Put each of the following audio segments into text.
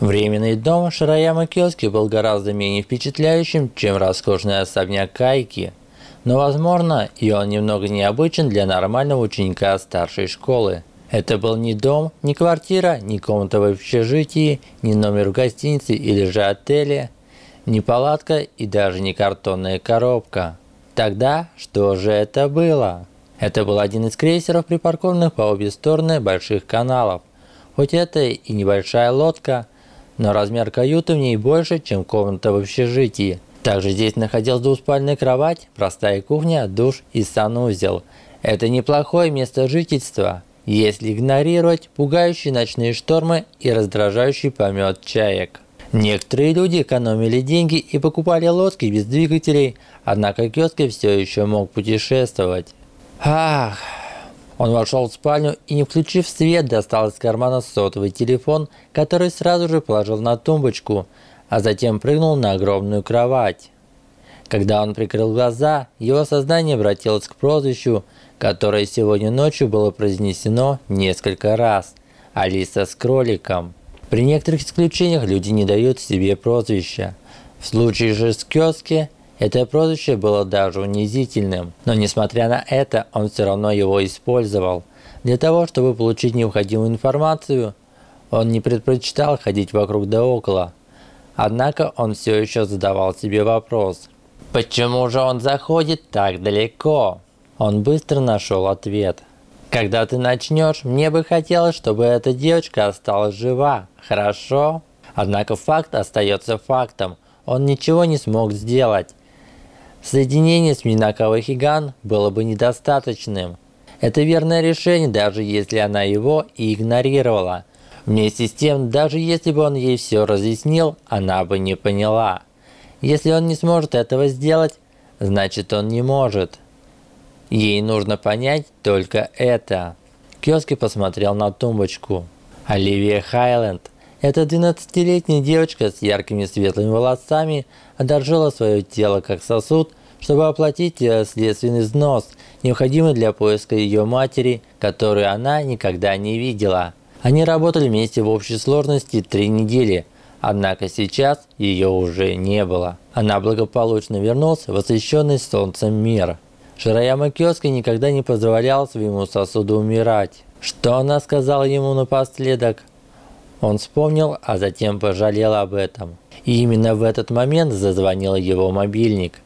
Временный дом Шираяма Киоски был гораздо менее впечатляющим, чем роскошный особняк Кайки. Но, возможно, и он немного необычен для нормального ученика старшей школы. Это был не дом, не квартира, не комната в общежитии, не номер в гостинице или же отеле, не палатка и даже не картонная коробка. Тогда что же это было? Это был один из крейсеров, припаркованных по обе стороны больших каналов. Хоть это и небольшая лодка, но размер каюты в ней больше, чем комната в общежитии. Также здесь находилась двуспальная кровать, простая кухня, душ и санузел. Это неплохое место жительства, если игнорировать пугающие ночные штормы и раздражающий помет чаек. Некоторые люди экономили деньги и покупали лодки без двигателей, однако Кёски все еще мог путешествовать. Ах, он вошел в спальню и, не включив свет, достал из кармана сотовый телефон, который сразу же положил на тумбочку, а затем прыгнул на огромную кровать. Когда он прикрыл глаза, его сознание обратилось к прозвищу, которое сегодня ночью было произнесено несколько раз – Алиса с кроликом. При некоторых исключениях люди не дают себе прозвища. В случае же с Кёски – это прозвище было даже унизительным, но несмотря на это, он все равно его использовал. Для того, чтобы получить необходимую информацию, он не предпочитал ходить вокруг да около. Однако он все еще задавал себе вопрос. Почему же он заходит так далеко? Он быстро нашел ответ. Когда ты начнешь, мне бы хотелось, чтобы эта девочка осталась жива, хорошо? Однако факт остается фактом. Он ничего не смог сделать. Соединение с Минакавой Хиган было бы недостаточным. Это верное решение, даже если она его и игнорировала. Вместе с тем, даже если бы он ей все разъяснил, она бы не поняла. Если он не сможет этого сделать, значит он не может. Ей нужно понять только это. Кёски посмотрел на тумбочку. Оливия Хайленд. Эта 12-летняя девочка с яркими светлыми волосами одолжила свое тело как сосуд, чтобы оплатить э, следственный взнос, необходимый для поиска ее матери, которую она никогда не видела. Они работали вместе в общей сложности три недели, однако сейчас ее уже не было. Она благополучно вернулась в освещенный солнцем мир. Шираяма Кёски никогда не позволял своему сосуду умирать. Что она сказала ему напоследок? Он вспомнил, а затем пожалел об этом. И именно в этот момент зазвонил его мобильник.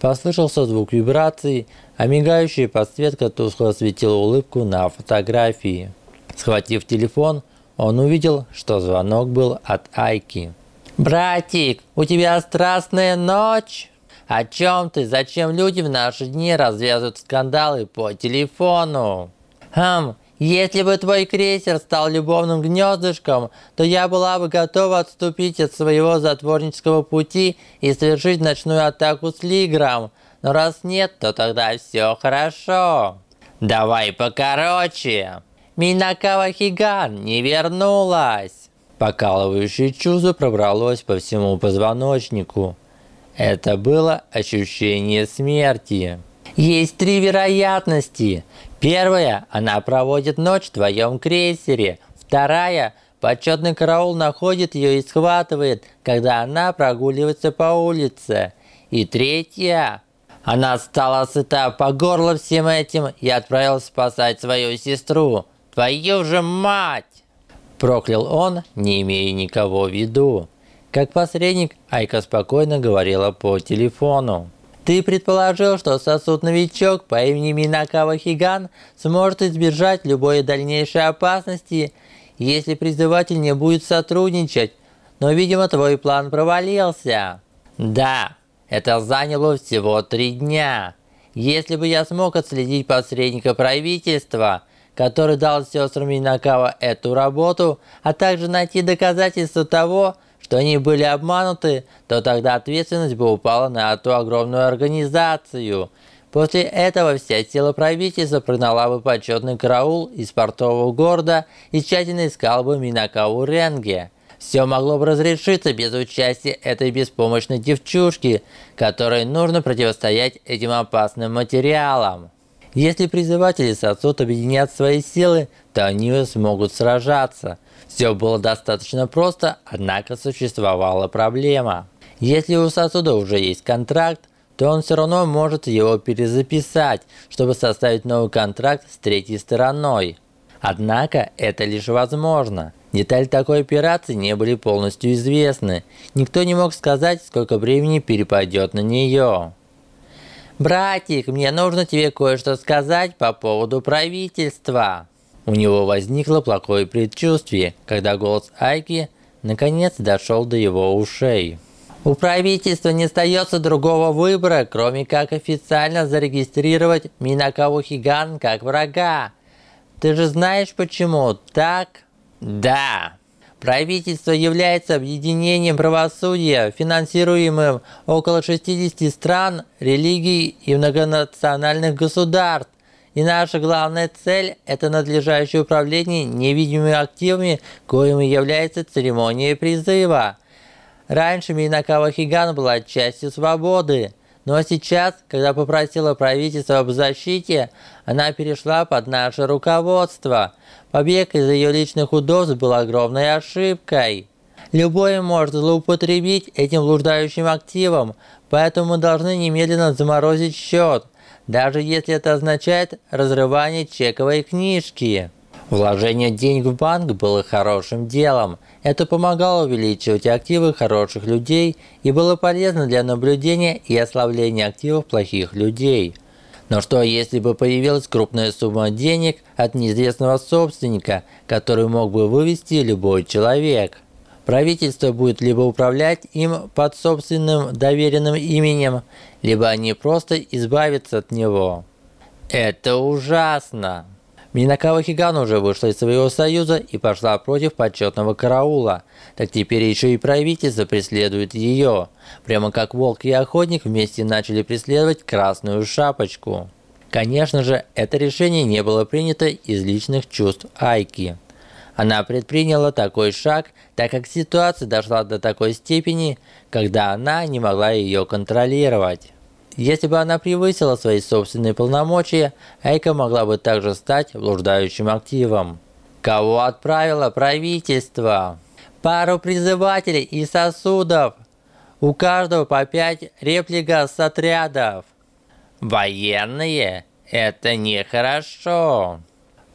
Послышался звук вибрации, а мигающая подсветка тускло осветила улыбку на фотографии. Схватив телефон, он увидел, что звонок был от Айки. «Братик, у тебя страстная ночь?» «О чем ты? Зачем люди в наши дни развязывают скандалы по телефону?» «Хм, если бы твой крейсер стал любовным гнездышком, то я была бы готова отступить от своего затворнического пути и совершить ночную атаку с Лигром. Но раз нет, то тогда все хорошо. Давай покороче. Минакава Хиган не вернулась. Покалывающее чувство пробралось по всему позвоночнику. Это было ощущение смерти. Есть три вероятности. Первая, она проводит ночь в твоем крейсере. Вторая, почетный караул находит ее и схватывает, когда она прогуливается по улице. И третья, она стала сыта по горло всем этим и отправилась спасать свою сестру. Твою же мать! Проклял он, не имея никого в виду. Как посредник, Айка спокойно говорила по телефону. Ты предположил, что сосуд-новичок по имени Минакава Хиган сможет избежать любой дальнейшей опасности, если призыватель не будет сотрудничать, но, видимо, твой план провалился. Да, это заняло всего три дня. Если бы я смог отследить посредника правительства, который дал сестрам Минакава эту работу, а также найти доказательства того, что они были обмануты, то тогда ответственность бы упала на эту огромную организацию. После этого вся сила правительства прогнала бы почетный караул из портового города и тщательно искал бы Минакаву Ренге. Все могло бы разрешиться без участия этой беспомощной девчушки, которой нужно противостоять этим опасным материалам. Если призыватели Сосуд объединят свои силы, то они смогут сражаться – Все было достаточно просто, однако существовала проблема. Если у сосуда уже есть контракт, то он все равно может его перезаписать, чтобы составить новый контракт с третьей стороной. Однако это лишь возможно. Детали такой операции не были полностью известны. Никто не мог сказать, сколько времени перепадет на нее. «Братик, мне нужно тебе кое-что сказать по поводу правительства». У него возникло плохое предчувствие, когда голос Айки наконец дошел до его ушей. У правительства не остается другого выбора, кроме как официально зарегистрировать Минакаву Хиган как врага. Ты же знаешь почему, так? Да. Правительство является объединением правосудия, финансируемым около 60 стран, религий и многонациональных государств. И наша главная цель – это надлежащее управление невидимыми активами, коими является церемония призыва. Раньше Минакава Хиган была частью свободы, но сейчас, когда попросила правительство об защите, она перешла под наше руководство. Побег из ее личных удобств был огромной ошибкой. Любой может злоупотребить этим блуждающим активом, поэтому мы должны немедленно заморозить счет, даже если это означает разрывание чековой книжки. Вложение денег в банк было хорошим делом. Это помогало увеличивать активы хороших людей и было полезно для наблюдения и ослабления активов плохих людей. Но что если бы появилась крупная сумма денег от неизвестного собственника, который мог бы вывести любой человек? Правительство будет либо управлять им под собственным доверенным именем, либо они просто избавятся от него. Это ужасно. Минакава Хиган уже вышла из своего союза и пошла против почетного караула. Так теперь еще и правительство преследует ее. Прямо как волк и охотник вместе начали преследовать красную шапочку. Конечно же, это решение не было принято из личных чувств Айки. Она предприняла такой шаг, так как ситуация дошла до такой степени, когда она не могла ее контролировать. Если бы она превысила свои собственные полномочия, Эйка могла бы также стать блуждающим активом. Кого отправило правительство? Пару призывателей и сосудов. У каждого по пять реплика с отрядов. Военные? Это нехорошо.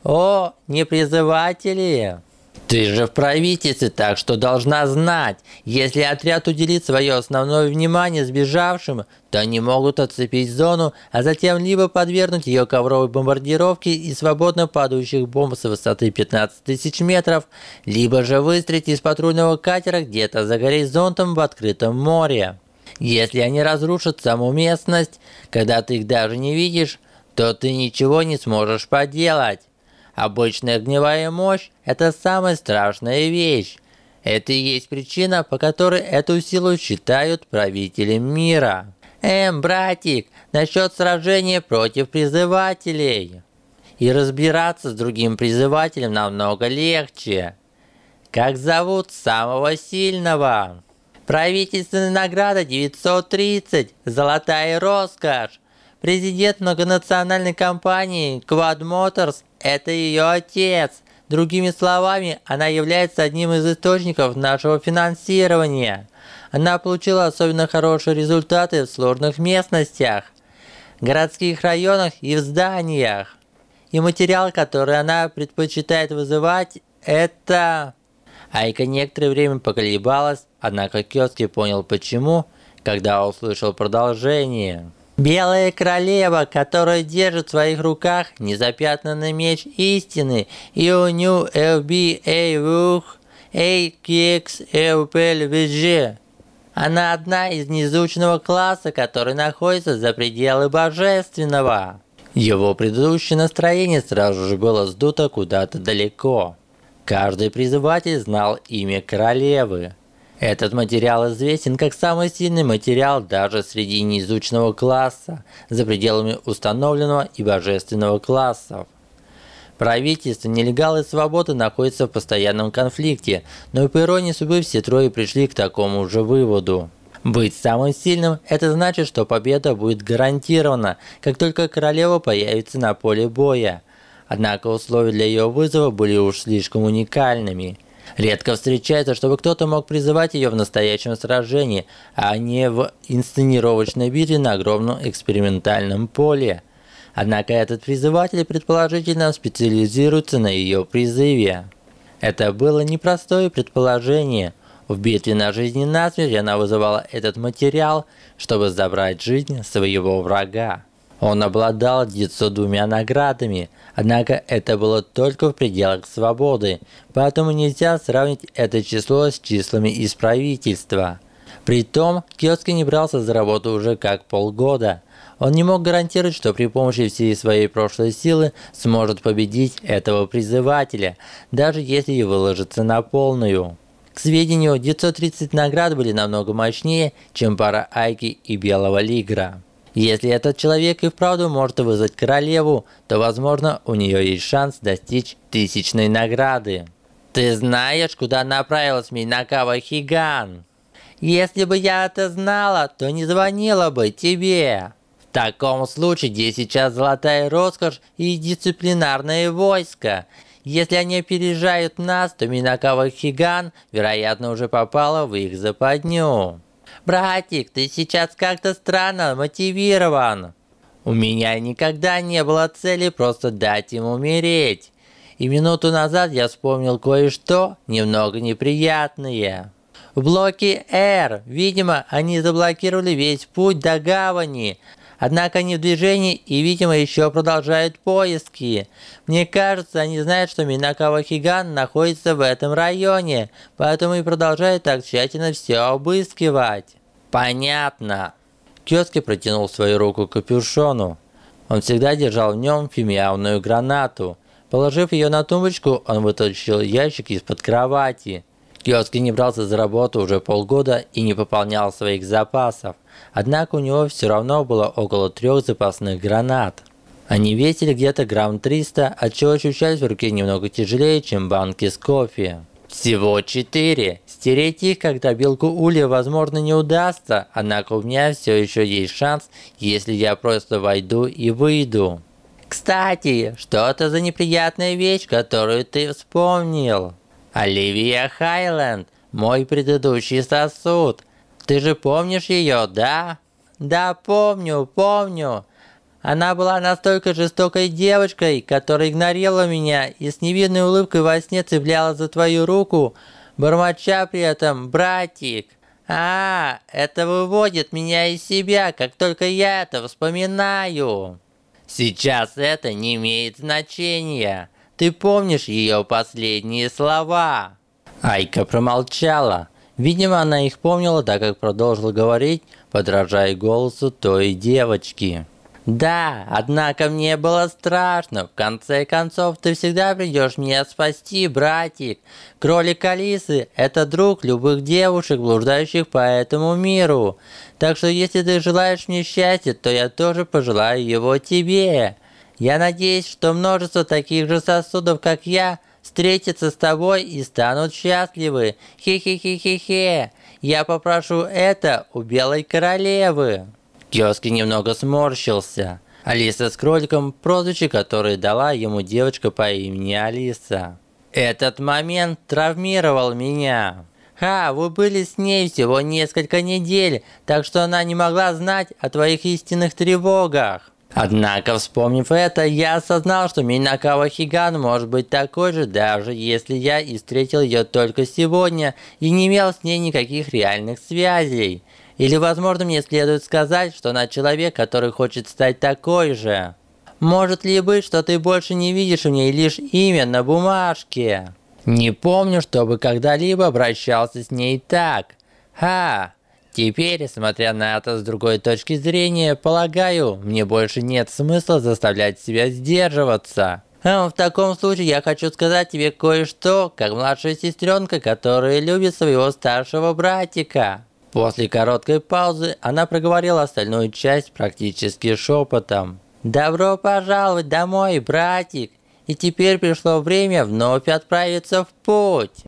О, не призыватели. Ты же в правительстве, так что должна знать, если отряд уделит свое основное внимание сбежавшим, то они могут отцепить зону, а затем либо подвергнуть ее ковровой бомбардировке и свободно падающих бомб с высоты 15 тысяч метров, либо же выстрелить из патрульного катера где-то за горизонтом в открытом море. Если они разрушат саму местность, когда ты их даже не видишь, то ты ничего не сможешь поделать. Обычная огневая мощь – это самая страшная вещь. Это и есть причина, по которой эту силу считают правителем мира. Эм, братик, насчет сражения против призывателей. И разбираться с другим призывателем намного легче. Как зовут самого сильного? Правительственная награда 930, золотая роскошь. Президент многонациональной компании Quad Motors это ее отец. Другими словами, она является одним из источников нашего финансирования. Она получила особенно хорошие результаты в сложных местностях, городских районах и в зданиях. И материал, который она предпочитает вызывать, это... Айка некоторое время поколебалась, однако Кёски понял почему, когда услышал продолжение. Белая королева, которая держит в своих руках незапятнанный меч истины, Ионю ЛБ Эйвух Эйкекс Эупель. Она одна из неизученного класса, который находится за пределы божественного. Его предыдущее настроение сразу же было сдуто куда-то далеко. Каждый призыватель знал имя королевы. Этот материал известен как самый сильный материал даже среди неизученного класса, за пределами установленного и божественного классов. Правительство, нелегалы и свободы находятся в постоянном конфликте, но по иронии судьбы все трое пришли к такому же выводу. Быть самым сильным – это значит, что победа будет гарантирована, как только королева появится на поле боя. Однако условия для ее вызова были уж слишком уникальными – Редко встречается, чтобы кто-то мог призывать ее в настоящем сражении, а не в инсценировочной битве на огромном экспериментальном поле. Однако этот призыватель предположительно специализируется на ее призыве. Это было непростое предположение. В битве на жизнь и на смерть она вызывала этот материал, чтобы забрать жизнь своего врага. Он обладал 902 наградами, однако это было только в пределах свободы, поэтому нельзя сравнить это число с числами из правительства. Притом, Киоски не брался за работу уже как полгода. Он не мог гарантировать, что при помощи всей своей прошлой силы сможет победить этого призывателя, даже если и выложится на полную. К сведению, 930 наград были намного мощнее, чем пара Айки и Белого Лигра. Если этот человек и вправду может вызвать королеву, то, возможно, у нее есть шанс достичь тысячной награды. Ты знаешь, куда направилась Минакава Хиган? Если бы я это знала, то не звонила бы тебе. В таком случае здесь сейчас золотая роскошь и дисциплинарное войско. Если они опережают нас, то Минакава Хиган, вероятно, уже попала в их западню. «Братик, ты сейчас как-то странно мотивирован. У меня никогда не было цели просто дать им умереть. И минуту назад я вспомнил кое-что немного неприятное. В блоке R, видимо, они заблокировали весь путь до гавани, Однако они в движении и, видимо, еще продолжают поиски. Мне кажется, они знают, что Минакава Хиган находится в этом районе, поэтому и продолжают так тщательно все обыскивать. Понятно. Кёски протянул свою руку к капюшону. Он всегда держал в нем фимиамную гранату. Положив ее на тумбочку, он вытащил ящик из-под кровати. Киоски не брался за работу уже полгода и не пополнял своих запасов. Однако у него все равно было около трех запасных гранат. Они весили где-то грамм 300, отчего ощущались в руке немного тяжелее, чем банки с кофе. Всего четыре. Стереть их, когда белку улья, возможно, не удастся, однако у меня все еще есть шанс, если я просто войду и выйду. Кстати, что это за неприятная вещь, которую ты вспомнил? Оливия Хайленд, мой предыдущий сосуд. Ты же помнишь ее, да? Да, помню, помню. Она была настолько жестокой девочкой, которая игнорировала меня и с невинной улыбкой во сне цеплялась за твою руку, бормоча при этом «братик». А, это выводит меня из себя, как только я это вспоминаю. Сейчас это не имеет значения. Ты помнишь ее последние слова?» Айка промолчала. Видимо, она их помнила, так как продолжила говорить, подражая голосу той девочки. «Да, однако мне было страшно. В конце концов, ты всегда придешь меня спасти, братик. Кролик Алисы – это друг любых девушек, блуждающих по этому миру. Так что если ты желаешь мне счастья, то я тоже пожелаю его тебе. Я надеюсь, что множество таких же сосудов, как я, встретятся с тобой и станут счастливы. Хе-хе-хе-хе-хе. Я попрошу это у Белой Королевы. Киоски немного сморщился. Алиса с кроликом, прозвище которое дала ему девочка по имени Алиса. Этот момент травмировал меня. Ха, вы были с ней всего несколько недель, так что она не могла знать о твоих истинных тревогах. Однако, вспомнив это, я осознал, что Минакава Хиган может быть такой же, даже если я и встретил ее только сегодня и не имел с ней никаких реальных связей. Или, возможно, мне следует сказать, что она человек, который хочет стать такой же. Может ли быть, что ты больше не видишь в ней лишь имя на бумажке? Не помню, чтобы когда-либо обращался с ней так. Ха, Теперь, смотря на это с другой точки зрения, полагаю, мне больше нет смысла заставлять себя сдерживаться. В таком случае я хочу сказать тебе кое-что, как младшая сестренка, которая любит своего старшего братика. После короткой паузы она проговорила остальную часть практически шепотом. «Добро пожаловать домой, братик! И теперь пришло время вновь отправиться в путь!»